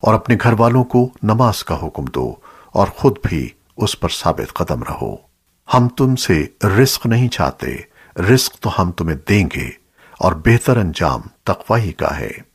اور اپنے گھر والوں کو نماز کا حکم دو اور خود بھی اس پر ثابت قدم رہو۔ ہم تم سے رزق نہیں چاہتے، رزق تو ہم تمہیں دیں گے اور بہتر انجام تقوی کا ہے۔